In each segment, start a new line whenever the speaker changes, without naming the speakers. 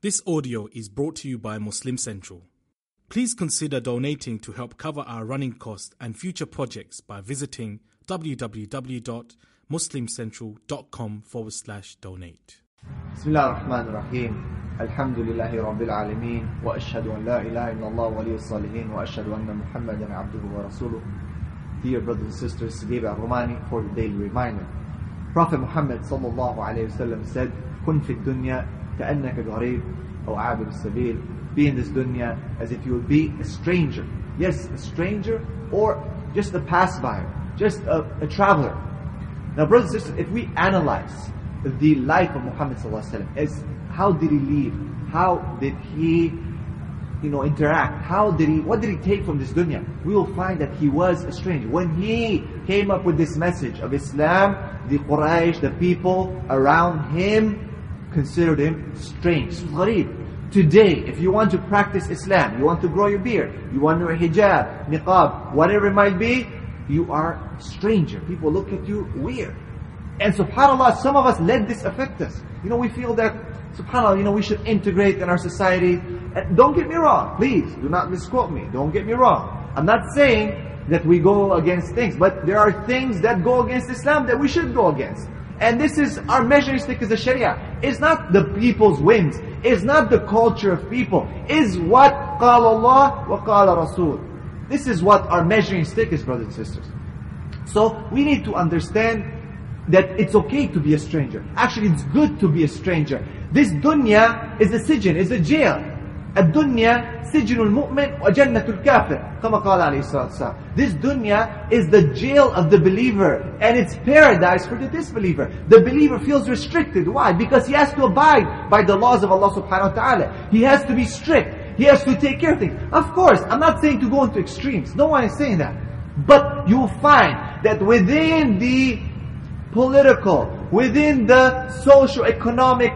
This audio is brought to you by Muslim Central. Please consider donating to help cover our running costs and future projects by visiting www.muslimcentral.com forward slash donate.
بسم الله الرحمن الرحيم الحمد لله رب العالمين وأشهد أن لا إله إلا الله ولي الصالحين وأشهد أن محمدا عبده ورسوله Dear brothers and sisters, Sadiq al-Romani for the daily reminder. Prophet Muhammad sallallahu alayhi wasallam said, كن في الدنيا كأنك غريب أو عابر السبيل Be in this dunya as if you would be a stranger. Yes, a stranger or just a passerby, just a, a traveler. Now brothers and sisters, if we analyze the life of Muhammad sallallahu alaihi wasallam as how did he live? How did he you know, interact? How did he, what did he take from this dunya? We will find that he was a stranger. When he came up with this message of Islam, the Quraysh, the people around him considered him strange, gharib. Today, if you want to practice Islam, you want to grow your beard, you want to wear hijab, niqab, whatever it might be, you are stranger. People look at you weird. And subhanAllah, some of us let this affect us. You know, we feel that, subhanAllah, you know, we should integrate in our society. And don't get me wrong, please, do not misquote me. Don't get me wrong. I'm not saying that we go against things, but there are things that go against Islam that we should go against. And this is our measuring stick is the Sharia. It's not the people's whims. It's not the culture of people. It's what قال Allah wa قال Rasul. This is what our measuring stick is, brothers and sisters. So we need to understand that it's okay to be a stranger. Actually, it's good to be a stranger. This dunya is a sijin, is a jail. الدنيا سجن المؤمن وجنة الكافر كما قال عليه الصلاة والسلام This dunya is the jail of the believer and it's paradise for the disbeliever. The believer feels restricted. Why? Because he has to abide by the laws of Allah subhanahu wa ta'ala. He has to be strict. He has to take care of things. Of course, I'm not saying to go into extremes. No one is saying that. But you will find that within the political, within the socio-economic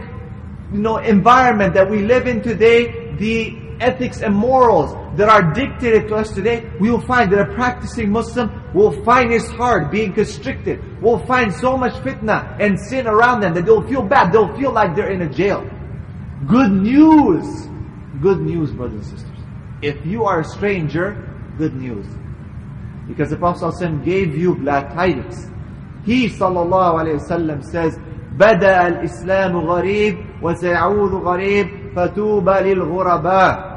you know, environment that we live in today, the ethics and morals that are dictated to us today, we will find that a practicing Muslim will find his heart being constricted, will find so much fitna and sin around them that they'll feel bad, they'll feel like they're in a jail. Good news! Good news, brothers and sisters. If you are a stranger, good news. Because the Prophet ﷺ gave you glad tidings. He sallallahu alayhi wasallam says, بدأ الإسلام غريب وسيعود غريب فَتُوبَ لِلْغُرَبَاءِ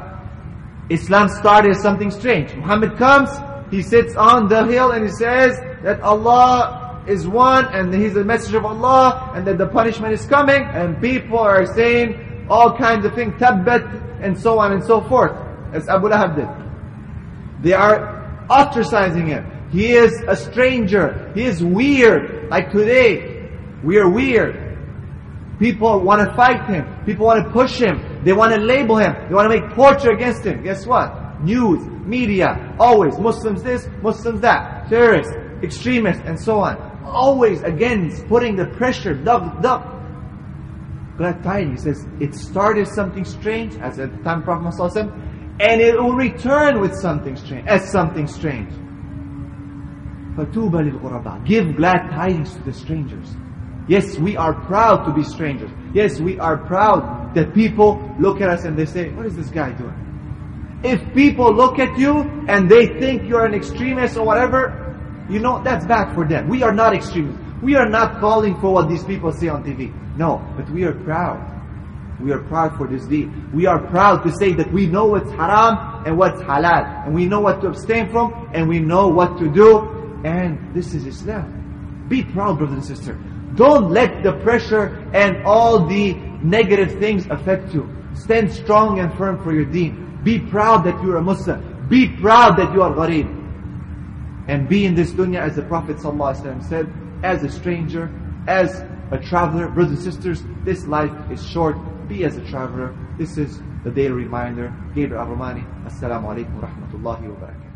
Islam started as something strange. Muhammad comes, he sits on the hill and he says that Allah is one and He's the messenger of Allah and that the punishment is coming and people are saying all kinds of things, tabbat and so on and so forth, as Abu Lahab did. They are ostracizing him. He is a stranger. He is weird. Like today, we are weird. People want to fight him. People want to push him. They want to label him. They want to make torture against him. Guess what? News, media, always Muslims this, Muslims that, terrorists, extremists, and so on. Always against putting the pressure, dug, dug. Glad time, he says, it started something strange, as at the time Prophet and it will return with something strange, as something strange. Give glad tidings to the strangers. Yes, we are proud to be strangers. Yes, we are proud that people look at us and they say, what is this guy doing? If people look at you and they think you're an extremist or whatever, you know, that's bad for them. We are not extremists. We are not calling for what these people say on TV. No, but we are proud. We are proud for this deed. We are proud to say that we know what's haram and what's halal. And we know what to abstain from and we know what to do. And this is Islam. Be proud, brother and sister. Don't let the pressure and all the negative things affect you. Stand strong and firm for your deen. Be proud that you are a Muslim. Be proud that you are gharib. And be in this dunya as the Prophet ﷺ said, as a stranger, as a traveler. Brothers and sisters, this life is short. Be as a traveler. This is the daily reminder. Gabriel Ar-Romani. Assalamu alaikum wa rahmatullahi wa barakatuh.